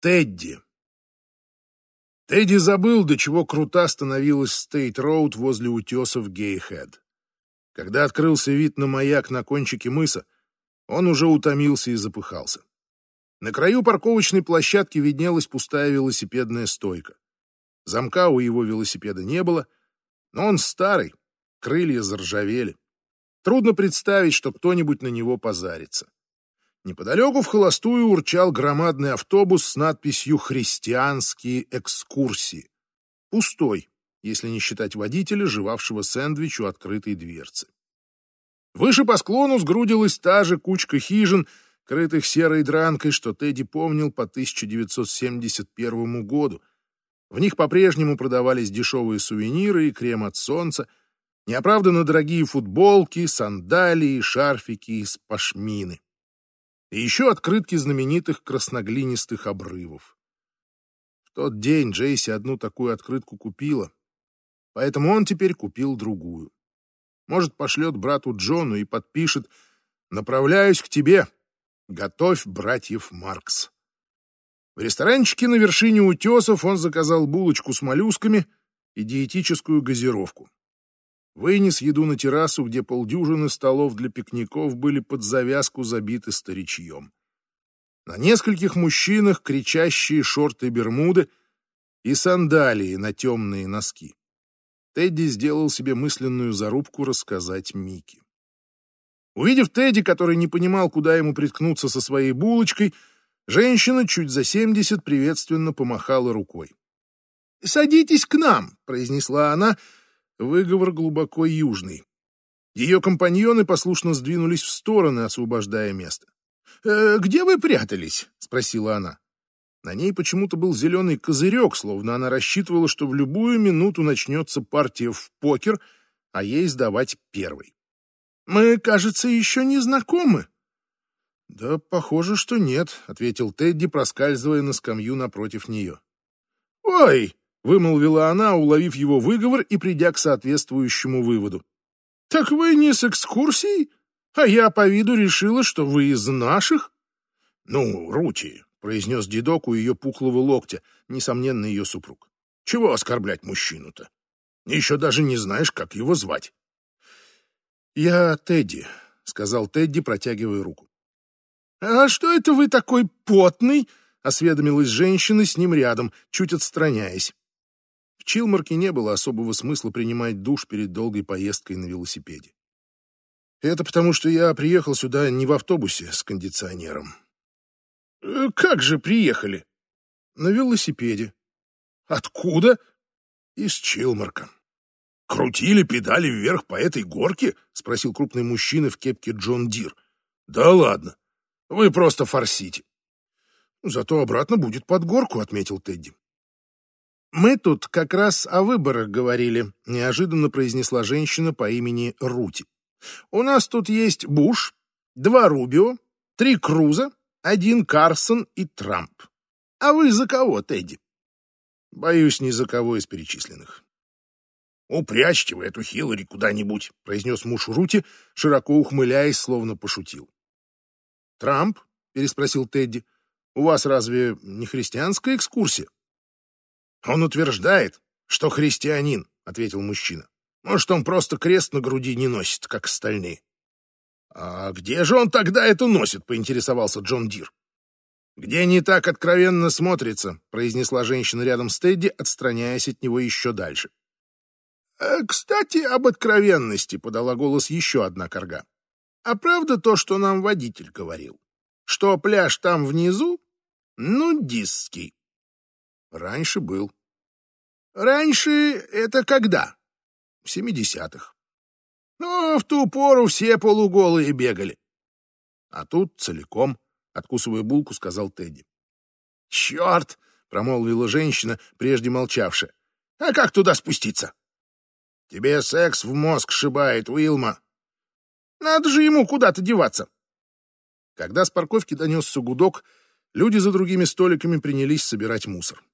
Тедди. Тедди забыл, до чего крута становилась Стейт-Роуд возле утесов Гейхед. Когда открылся вид на маяк на кончике мыса, он уже утомился и запыхался. На краю парковочной площадки виднелась пустая велосипедная стойка. Замка у его велосипеда не было, но он старый, крылья заржавели. Трудно представить, что кто-нибудь на него позарится. Неподалеку в холостую урчал громадный автобус с надписью «Христианские экскурсии». Пустой, если не считать водителя, жевавшего сэндвич у открытой дверцы. Выше по склону сгрудилась та же кучка хижин, крытых серой дранкой, что Тедди помнил по 1971 году. В них по-прежнему продавались дешевые сувениры и крем от солнца, неоправданно дорогие футболки, сандалии, шарфики из пашмины. И еще открытки знаменитых красноглинистых обрывов. В тот день Джейси одну такую открытку купила, поэтому он теперь купил другую. Может, пошлет брату Джону и подпишет «Направляюсь к тебе. Готовь братьев Маркс». В ресторанчике на вершине утесов он заказал булочку с моллюсками и диетическую газировку. Вынес еду на террасу, где полдюжины столов для пикников были под завязку забиты старичьем. На нескольких мужчинах кричащие шорты-бермуды и сандалии на темные носки. Тедди сделал себе мысленную зарубку рассказать Микки. Увидев Тедди, который не понимал, куда ему приткнуться со своей булочкой, женщина чуть за семьдесят приветственно помахала рукой. «Садитесь к нам», — произнесла она, — Выговор глубоко южный. Ее компаньоны послушно сдвинулись в стороны, освобождая место. «Э, «Где вы прятались?» — спросила она. На ней почему-то был зеленый козырек, словно она рассчитывала, что в любую минуту начнется партия в покер, а ей сдавать первой. «Мы, кажется, еще не знакомы». «Да, похоже, что нет», — ответил Тедди, проскальзывая на скамью напротив нее. «Ой!» Вымолвила она, уловив его выговор и придя к соответствующему выводу. «Так вы не с экскурсией? А я по виду решила, что вы из наших?» «Ну, Рути», — произнес дедок у ее пухлого локтя, несомненно, ее супруг. «Чего оскорблять мужчину-то? Еще даже не знаешь, как его звать». «Я Тедди», — сказал Тедди, протягивая руку. «А что это вы такой потный?» — осведомилась женщина с ним рядом, чуть отстраняясь. Чилмарке не было особого смысла принимать душ перед долгой поездкой на велосипеде. Это потому, что я приехал сюда не в автобусе с кондиционером. Э, как же приехали? На велосипеде. Откуда? Из Чилмарка. Крутили педали вверх по этой горке? Спросил крупный мужчина в кепке Джон Дир. Да ладно. Вы просто форсите. Зато обратно будет под горку, отметил Тедди. «Мы тут как раз о выборах говорили», — неожиданно произнесла женщина по имени Рути. «У нас тут есть Буш, два Рубио, три Круза, один Карсон и Трамп. А вы за кого, Тедди?» «Боюсь, ни за кого из перечисленных». «Упрячьте вы эту Хиллари куда-нибудь», — произнес муж Рути, широко ухмыляясь, словно пошутил. «Трамп?» — переспросил Тедди. «У вас разве не христианская экскурсия?» Он утверждает, что христианин, ответил мужчина. Может, он просто крест на груди не носит, как остальные. А где же он тогда это носит, поинтересовался Джон Дир. Где не так откровенно смотрится, произнесла женщина рядом с Тедди, отстраняясь от него еще дальше. «Э, «Кстати, об откровенности», — подала голос еще одна карга. «А правда то, что нам водитель говорил? Что пляж там внизу? Ну, диский. Раньше был. Раньше это когда? В семидесятых. Ну, в ту пору все полуголые бегали. А тут целиком, откусывая булку, сказал Тедди. Черт! промолвила женщина, прежде молчавшая. А как туда спуститься? Тебе секс в мозг шибает, Уилма. Надо же ему куда-то деваться. Когда с парковки донесся гудок, люди за другими столиками принялись собирать мусор.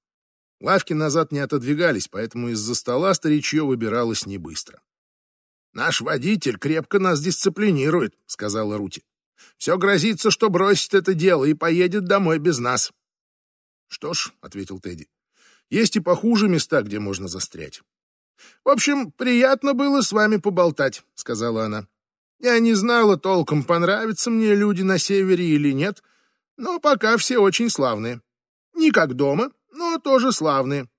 Лавки назад не отодвигались, поэтому из-за стола старичье выбиралось не быстро. «Наш водитель крепко нас дисциплинирует», — сказала Рути. «Все грозится, что бросит это дело и поедет домой без нас». Что ж, ответил Тедди, есть и похуже места, где можно застрять. В общем, приятно было с вами поболтать, сказала она. Я не знала толком, понравятся мне люди на севере или нет, но пока все очень славные. Не как дома, но тоже славные.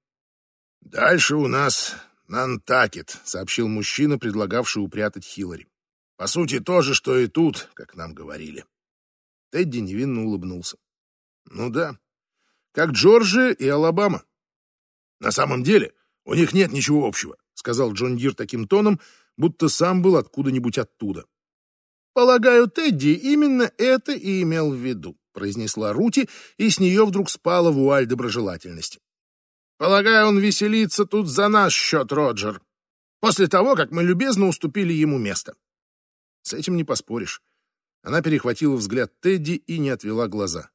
Дальше у нас Нантакет, сообщил мужчина, предлагавший упрятать Хиллари. По сути, то же, что и тут, как нам говорили. Тедди невинно улыбнулся. Ну да, как Джорджия и Алабама. На самом деле, у них нет ничего общего, сказал Джон Дир таким тоном, будто сам был откуда-нибудь оттуда. Полагаю, Тедди именно это и имел в виду, произнесла Рути, и с нее вдруг спала вуаль доброжелательности. Полагаю, он веселится тут за наш счет, Роджер, после того, как мы любезно уступили ему место. С этим не поспоришь. Она перехватила взгляд Тедди и не отвела глаза.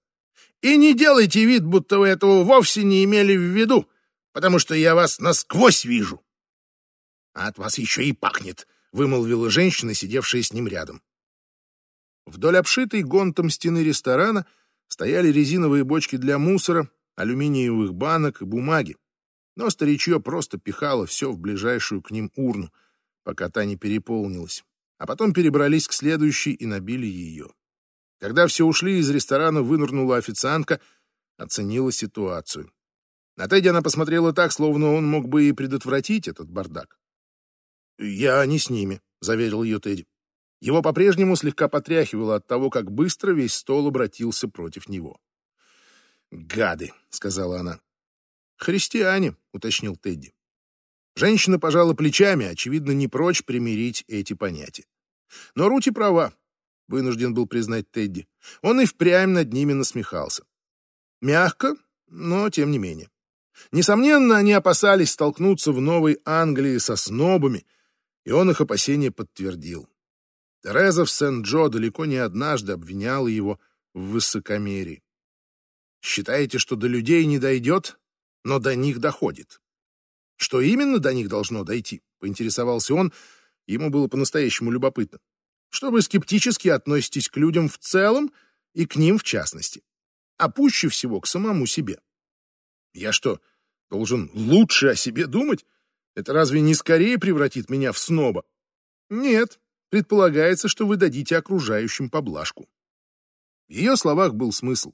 «И не делайте вид, будто вы этого вовсе не имели в виду, потому что я вас насквозь вижу». «А от вас еще и пахнет», — вымолвила женщина, сидевшая с ним рядом. Вдоль обшитой гонтом стены ресторана стояли резиновые бочки для мусора, алюминиевых банок и бумаги. Но старичье просто пихало все в ближайшую к ним урну, пока та не переполнилась а потом перебрались к следующей и набили ее. Когда все ушли из ресторана, вынырнула официантка, оценила ситуацию. На Тедди она посмотрела так, словно он мог бы и предотвратить этот бардак. «Я не с ними», — заверил ее Тедди. Его по-прежнему слегка потряхивало от того, как быстро весь стол обратился против него. «Гады», — сказала она. «Христиане», — уточнил Тедди. Женщина пожала плечами, очевидно, не прочь примирить эти понятия. Но Рути права, вынужден был признать Тедди. Он и впрямь над ними насмехался. Мягко, но тем не менее. Несомненно, они опасались столкнуться в Новой Англии со снобами, и он их опасения подтвердил. Тереза в Сент-Джо далеко не однажды обвиняла его в высокомерии. Считаете, что до людей не дойдет, но до них доходит. Что именно до них должно дойти? Поинтересовался он, ему было по-настоящему любопытно. Что вы скептически относитесь к людям в целом и к ним в частности, а пуще всего к самому себе. Я что, должен лучше о себе думать? Это разве не скорее превратит меня в сноба? Нет, предполагается, что вы дадите окружающим поблажку. В ее словах был смысл.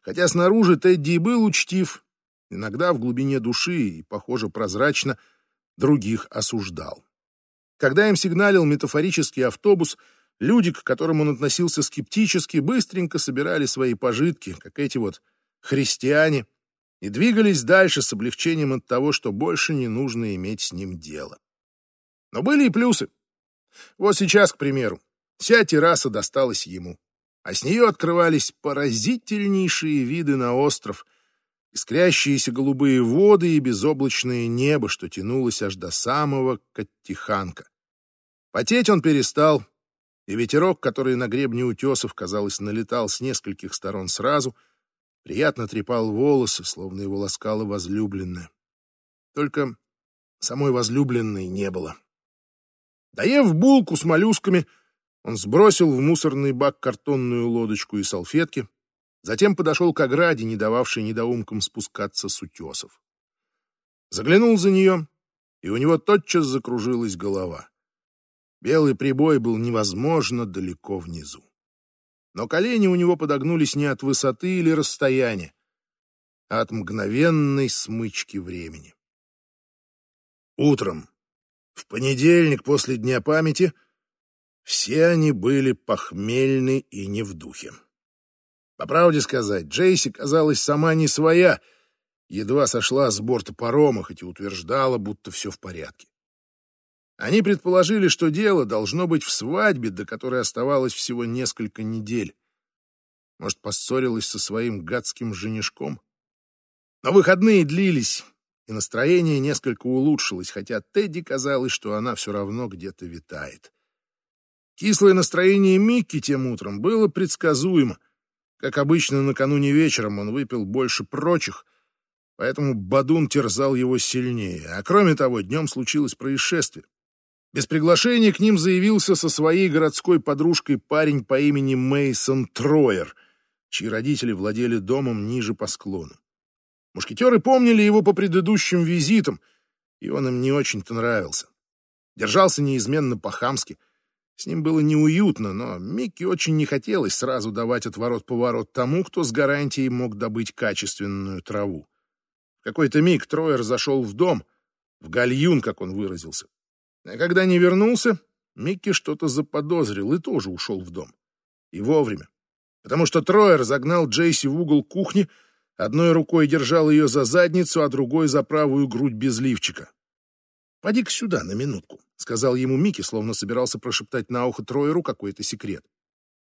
Хотя снаружи Тедди и был учтив, Иногда в глубине души и, похоже, прозрачно других осуждал. Когда им сигналил метафорический автобус, люди, к которым он относился скептически, быстренько собирали свои пожитки, как эти вот христиане, и двигались дальше с облегчением от того, что больше не нужно иметь с ним дело. Но были и плюсы. Вот сейчас, к примеру, вся терраса досталась ему, а с нее открывались поразительнейшие виды на остров — искрящиеся голубые воды и безоблачное небо, что тянулось аж до самого Каттиханка. Потеть он перестал, и ветерок, который на гребне утесов, казалось, налетал с нескольких сторон сразу, приятно трепал волосы, словно его ласкала возлюбленная. Только самой возлюбленной не было. Доев булку с моллюсками, он сбросил в мусорный бак картонную лодочку и салфетки, Затем подошел к ограде, не дававшей недоумкам спускаться с утесов. Заглянул за нее, и у него тотчас закружилась голова. Белый прибой был невозможно далеко внизу. Но колени у него подогнулись не от высоты или расстояния, а от мгновенной смычки времени. Утром, в понедельник после Дня памяти, все они были похмельны и не в духе. По правде сказать, Джейси казалась сама не своя, едва сошла с борта парома, хоть и утверждала, будто все в порядке. Они предположили, что дело должно быть в свадьбе, до которой оставалось всего несколько недель. Может, поссорилась со своим гадским женишком? Но выходные длились, и настроение несколько улучшилось, хотя Тедди казалось, что она все равно где-то витает. Кислое настроение Микки тем утром было предсказуемо. Как обычно, накануне вечером он выпил больше прочих, поэтому Бадун терзал его сильнее. А кроме того, днем случилось происшествие. Без приглашения к ним заявился со своей городской подружкой парень по имени Мейсон Троер, чьи родители владели домом ниже по склону. Мушкетеры помнили его по предыдущим визитам, и он им не очень-то нравился. Держался неизменно по-хамски. С ним было неуютно, но Микки очень не хотелось сразу давать отворот-поворот тому, кто с гарантией мог добыть качественную траву. В какой-то миг Троер зашел в дом, в гальюн, как он выразился. А когда не вернулся, Микки что-то заподозрил и тоже ушел в дом. И вовремя. Потому что Троер загнал Джейси в угол кухни, одной рукой держал ее за задницу, а другой за правую грудь без лифчика. «Поди-ка сюда на минутку», — сказал ему Микки, словно собирался прошептать на ухо Троеру какой-то секрет.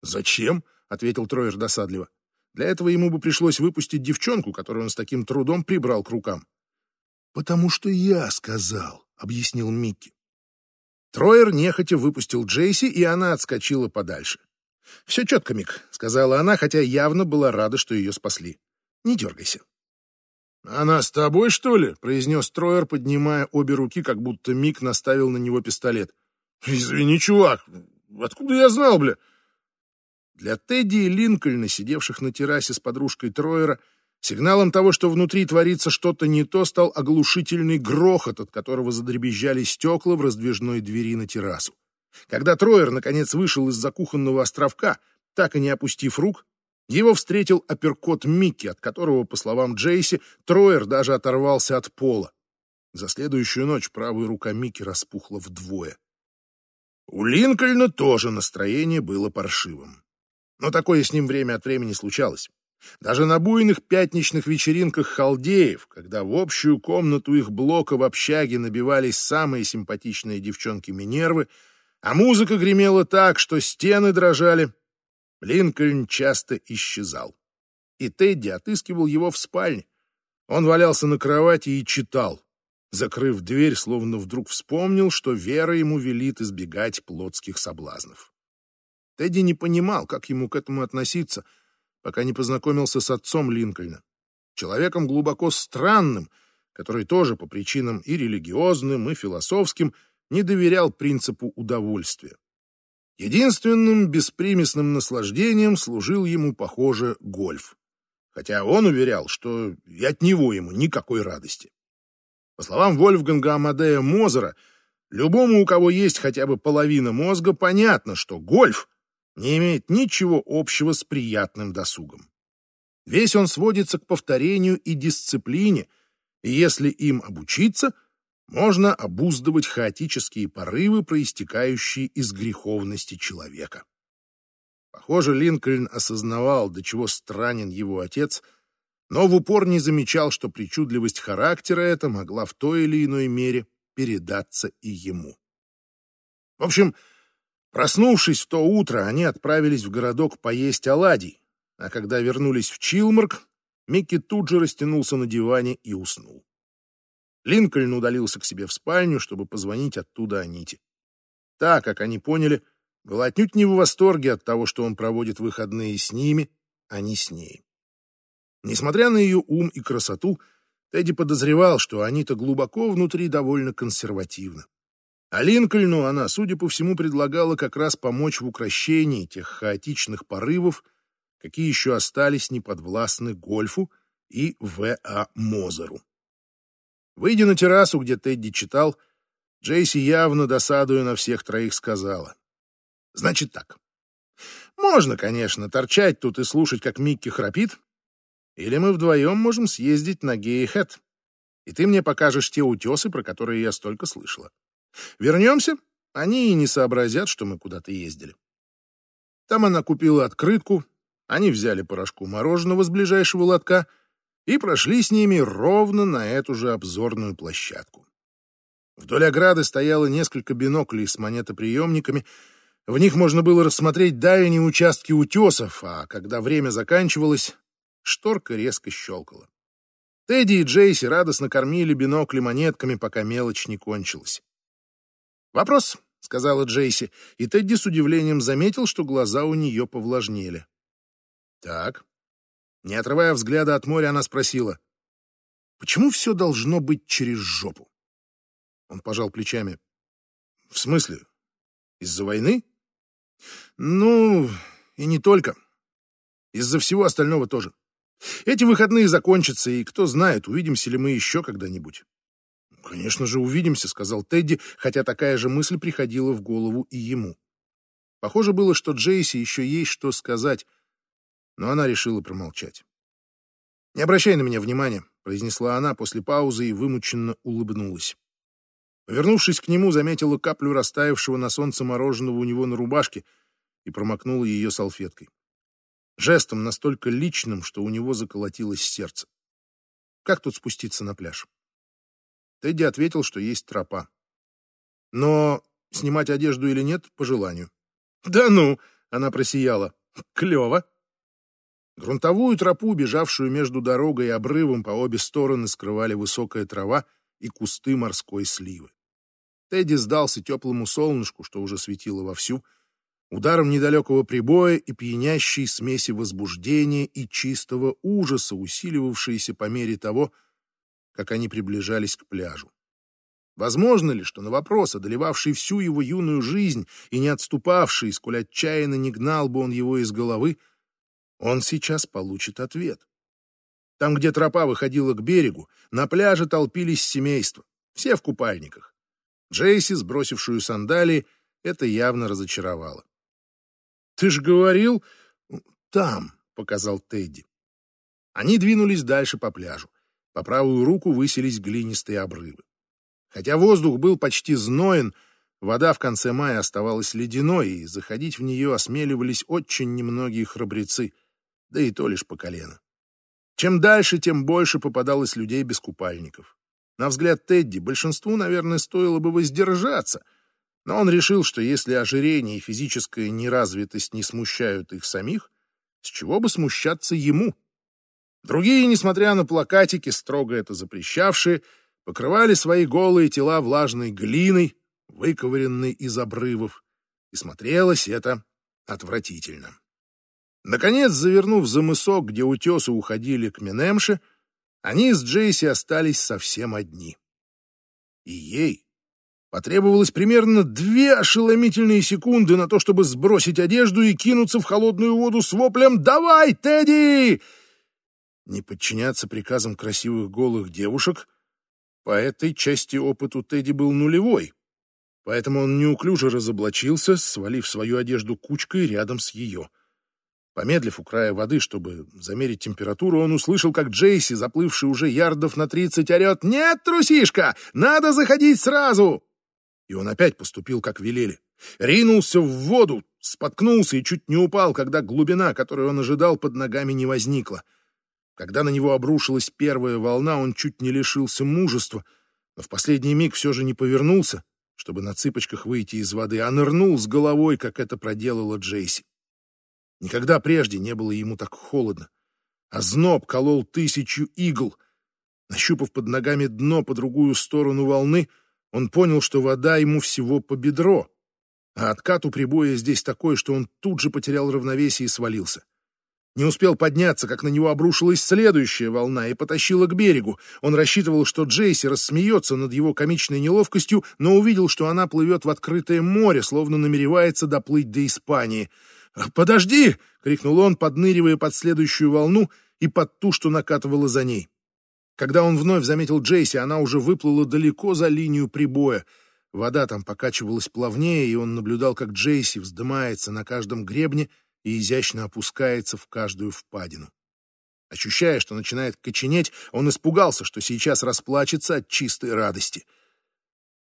«Зачем?» — ответил Троер досадливо. Для этого ему бы пришлось выпустить девчонку, которую он с таким трудом прибрал к рукам. «Потому что я сказал», — объяснил Микки. Троер нехотя выпустил Джейси, и она отскочила подальше. «Все четко, Мик», — сказала она, хотя явно была рада, что ее спасли. «Не дергайся». «Она с тобой, что ли?» — произнес Троер, поднимая обе руки, как будто Мик наставил на него пистолет. «Извини, чувак, откуда я знал, бля?» Для Тедди и Линкольна, сидевших на террасе с подружкой Троера, сигналом того, что внутри творится что-то не то, стал оглушительный грохот, от которого задребезжали стекла в раздвижной двери на террасу. Когда Троер, наконец, вышел из-за кухонного островка, так и не опустив рук, его встретил апперкот Микки, от которого, по словам Джейси, Троер даже оторвался от пола. За следующую ночь правая рука Микки распухла вдвое. У Линкольна тоже настроение было паршивым. Но такое с ним время от времени случалось. Даже на буйных пятничных вечеринках халдеев, когда в общую комнату их блока в общаге набивались самые симпатичные девчонки Минервы, а музыка гремела так, что стены дрожали, Линкольн часто исчезал. И Тедди отыскивал его в спальне. Он валялся на кровати и читал, закрыв дверь, словно вдруг вспомнил, что Вера ему велит избегать плотских соблазнов. Тедди не понимал, как ему к этому относиться, пока не познакомился с отцом Линкольна, человеком глубоко странным, который тоже по причинам и религиозным, и философским не доверял принципу удовольствия. Единственным беспримесным наслаждением служил ему, похоже, гольф. Хотя он уверял, что и от него ему никакой радости. По словам Вольфганга Амадея Мозера, любому, у кого есть хотя бы половина мозга, понятно, что гольф не имеет ничего общего с приятным досугом. Весь он сводится к повторению и дисциплине, и если им обучиться — можно обуздывать хаотические порывы, проистекающие из греховности человека. Похоже, Линкольн осознавал, до чего странен его отец, но в упор не замечал, что причудливость характера эта могла в той или иной мере передаться и ему. В общем, проснувшись в то утро, они отправились в городок поесть оладий, а когда вернулись в Чилмарк, Микки тут же растянулся на диване и уснул. Линкольн удалился к себе в спальню, чтобы позвонить оттуда Аните. Та, как они поняли, была отнюдь не в восторге от того, что он проводит выходные с ними, а не с ней. Несмотря на ее ум и красоту, Тедди подозревал, что Анита глубоко внутри довольно консервативна. А Линкольну она, судя по всему, предлагала как раз помочь в укрощении тех хаотичных порывов, какие еще остались неподвластны Гольфу и В.А. Мозеру. Выйдя на террасу, где Тедди читал, Джейси, явно досадуя на всех троих, сказала. «Значит так. Можно, конечно, торчать тут и слушать, как Микки храпит, или мы вдвоем можем съездить на Гейхэт, и ты мне покажешь те утесы, про которые я столько слышала. Вернемся, они и не сообразят, что мы куда-то ездили». Там она купила открытку, они взяли порошку мороженого с ближайшего лотка — и прошли с ними ровно на эту же обзорную площадку. Вдоль ограды стояло несколько биноклей с монетоприемниками. В них можно было рассмотреть дальние участки утесов, а когда время заканчивалось, шторка резко щелкала. Тедди и Джейси радостно кормили бинокли монетками, пока мелочь не кончилась. «Вопрос», — сказала Джейси, и Тедди с удивлением заметил, что глаза у нее повлажнели. «Так, не отрывая взгляда от моря, она спросила, «Почему все должно быть через жопу?» Он пожал плечами. «В смысле? Из-за войны?» «Ну, и не только. Из-за всего остального тоже. Эти выходные закончатся, и кто знает, увидимся ли мы еще когда-нибудь. «Конечно же, увидимся», — сказал Тедди, хотя такая же мысль приходила в голову и ему. Похоже было, что Джейси еще есть что сказать, но она решила промолчать. «Не обращай на меня внимания», — произнесла она после паузы и вымученно улыбнулась. Повернувшись к нему, заметила каплю растаявшего на солнце мороженого у него на рубашке и промокнула ее салфеткой. Жестом настолько личным, что у него заколотилось сердце. Как тут спуститься на пляж? Тедди ответил, что есть тропа. Но снимать одежду или нет, по желанию. «Да ну!» — она просияла. «Клево!» Грунтовую тропу, бежавшую между дорогой и обрывом, по обе стороны скрывали высокая трава и кусты морской сливы. Тедди сдался теплому солнышку, что уже светило вовсю, ударом недалекого прибоя и пьянящей смеси возбуждения и чистого ужаса, усиливавшейся по мере того, как они приближались к пляжу. Возможно ли, что на вопрос, одолевавший всю его юную жизнь и не отступавший, сколь отчаянно не гнал бы он его из головы, он сейчас получит ответ? Там, где тропа выходила к берегу, на пляже толпились семейства, все в купальниках. Джейси, сбросившую сандалии, это явно разочаровало. «Ты ж говорил...» «Там», — показал Тедди. Они двинулись дальше по пляжу. По правую руку высились глинистые обрывы. Хотя воздух был почти зноен, вода в конце мая оставалась ледяной, и заходить в нее осмеливались очень немногие храбрецы, да и то лишь по колено. Чем дальше, тем больше попадалось людей без купальников. На взгляд Тедди, большинству, наверное, стоило бы воздержаться, но он решил, что если ожирение и физическая неразвитость не смущают их самих, с чего бы смущаться ему? Другие, несмотря на плакатики, строго это запрещавшие, покрывали свои голые тела влажной глиной, выковыренной из обрывов, и смотрелось это отвратительно. Наконец, завернув за мысок, где утесы уходили к Менемше, они с Джейси остались совсем одни. И ей потребовалось примерно две ошеломительные секунды на то, чтобы сбросить одежду и кинуться в холодную воду с воплем «Давай, Тедди!» не подчиняться приказам красивых голых девушек, по этой части опыт у Тедди был нулевой, поэтому он неуклюже разоблачился, свалив свою одежду кучкой рядом с ее. Помедлив у края воды, чтобы замерить температуру, он услышал, как Джейси, заплывший уже ярдов на тридцать, орет «Нет, трусишка! Надо заходить сразу!» И он опять поступил, как велели. Ринулся в воду, споткнулся и чуть не упал, когда глубина, которую он ожидал, под ногами не возникла. Когда на него обрушилась первая волна, он чуть не лишился мужества, но в последний миг все же не повернулся, чтобы на цыпочках выйти из воды, а нырнул с головой, как это проделала Джейси. Никогда прежде не было ему так холодно, а зноб колол тысячу игл. Нащупав под ногами дно по другую сторону волны, он понял, что вода ему всего по бедро, а откат у прибоя здесь такой, что он тут же потерял равновесие и свалился. Не успел подняться, как на него обрушилась следующая волна и потащила к берегу. Он рассчитывал, что Джейси рассмеется над его комичной неловкостью, но увидел, что она плывет в открытое море, словно намеревается доплыть до Испании. «Подожди!» — крикнул он, подныривая под следующую волну и под ту, что накатывала за ней. Когда он вновь заметил Джейси, она уже выплыла далеко за линию прибоя. Вода там покачивалась плавнее, и он наблюдал, как Джейси вздымается на каждом гребне — и изящно опускается в каждую впадину. Ощущая, что начинает коченеть, он испугался, что сейчас расплачется от чистой радости.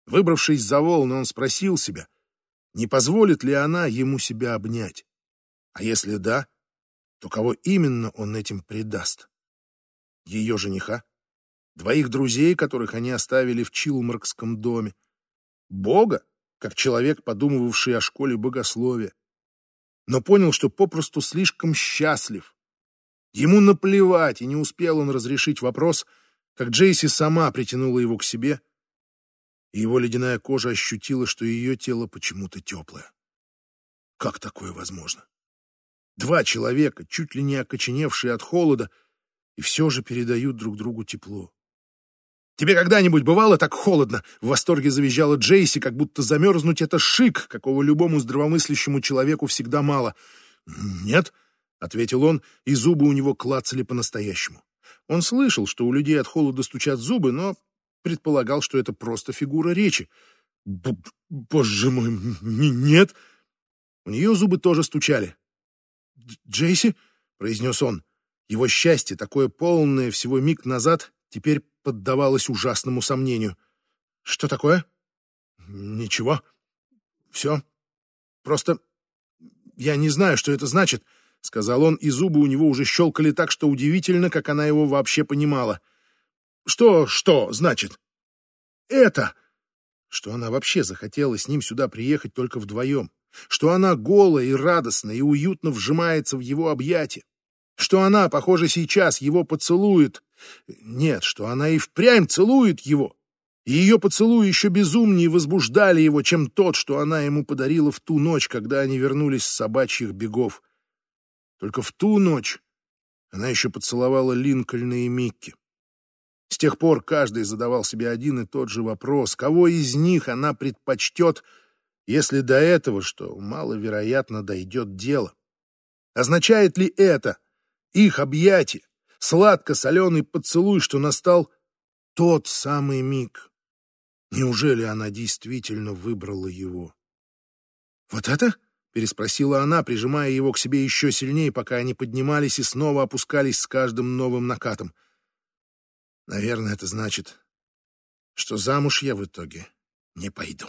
Выбравшись за волны, он спросил себя, не позволит ли она ему себя обнять. А если да, то кого именно он этим предаст? Ее жениха? Двоих друзей, которых они оставили в Чилмаркском доме? Бога, как человек, подумывавший о школе богословия? но понял, что попросту слишком счастлив. Ему наплевать, и не успел он разрешить вопрос, как Джейси сама притянула его к себе, и его ледяная кожа ощутила, что ее тело почему-то теплое. Как такое возможно? Два человека, чуть ли не окоченевшие от холода, и все же передают друг другу тепло. «Тебе когда-нибудь бывало так холодно?» — в восторге завизжала Джейси, как будто замерзнуть — это шик, какого любому здравомыслящему человеку всегда мало. «Нет», — ответил он, и зубы у него клацали по-настоящему. Он слышал, что у людей от холода стучат зубы, но предполагал, что это просто фигура речи. Б «Боже мой, нет!» У нее зубы тоже стучали. «Джейси?» — произнес он. Его счастье, такое полное всего миг назад, теперь поддавалось ужасному сомнению. «Что такое?» «Ничего. Все. Просто я не знаю, что это значит», — сказал он, и зубы у него уже щелкали так, что удивительно, как она его вообще понимала. «Что, что значит?» «Это!» Что она вообще захотела с ним сюда приехать только вдвоем. Что она голая и радостная и уютно вжимается в его объятия. Что она, похоже, сейчас его поцелует. Нет, что она и впрямь целует его. И ее поцелуи еще безумнее возбуждали его, чем тот, что она ему подарила в ту ночь, когда они вернулись с собачьих бегов. Только в ту ночь она еще поцеловала Линкольна и Микки. С тех пор каждый задавал себе один и тот же вопрос, кого из них она предпочтет, если до этого, что маловероятно, дойдет дело. Означает ли это их объятие, сладко-соленый поцелуй, что настал тот самый миг? Неужели она действительно выбрала его? «Вот это?» — переспросила она, прижимая его к себе еще сильнее, пока они поднимались и снова опускались с каждым новым накатом. «Наверное, это значит, что замуж я в итоге не пойду».